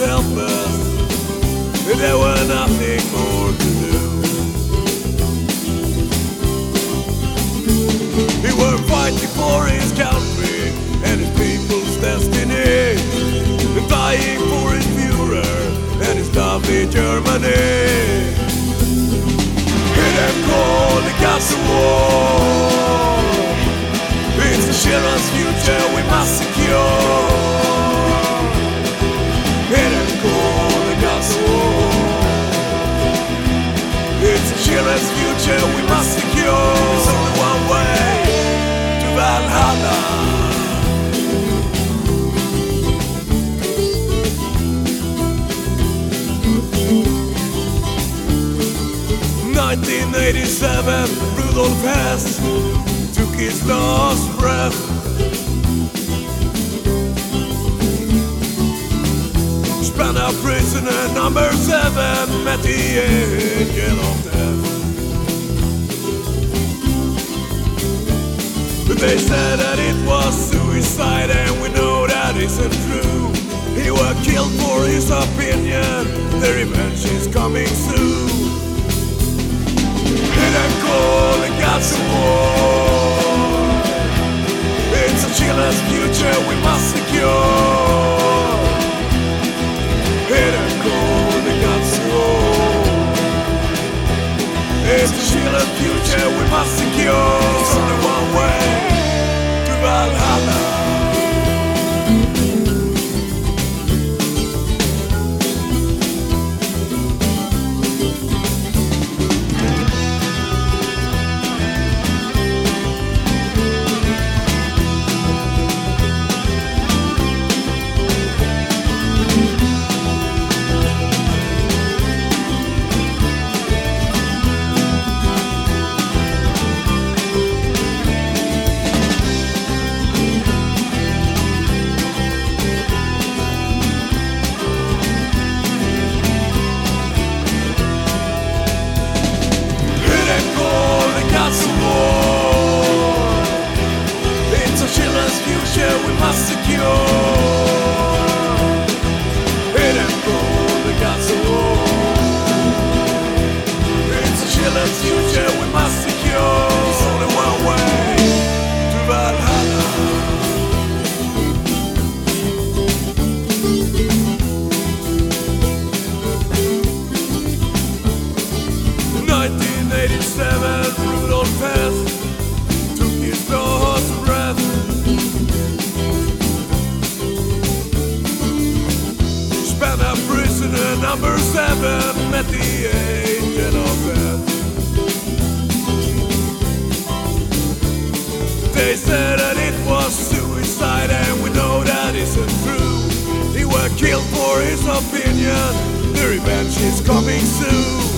he was helpless. There were nothing more to do. He were fighting for his country and his people's destiny, and dying for his Führer and his lovely Germany. Hear them call the of war. There's only one way to Valhalla. Nineteen eighty-seven, Rudolf Hess took his last breath. Spandau prisoner number seven met the angel of death. They said that it was suicide, and we know that isn't true. He was killed for his opinion. The revenge is coming soon. It's a future we must secure. There's only one way to Valhalla. We must secure. Hear them call the gods of war. It's a children's future we must secure. There's only one way to Valhalla. 1987, Rudolf Hess prisoner number seven met the angel of death. They said that it was suicide, and we know that isn't true. He was killed for his opinion. The revenge is coming soon.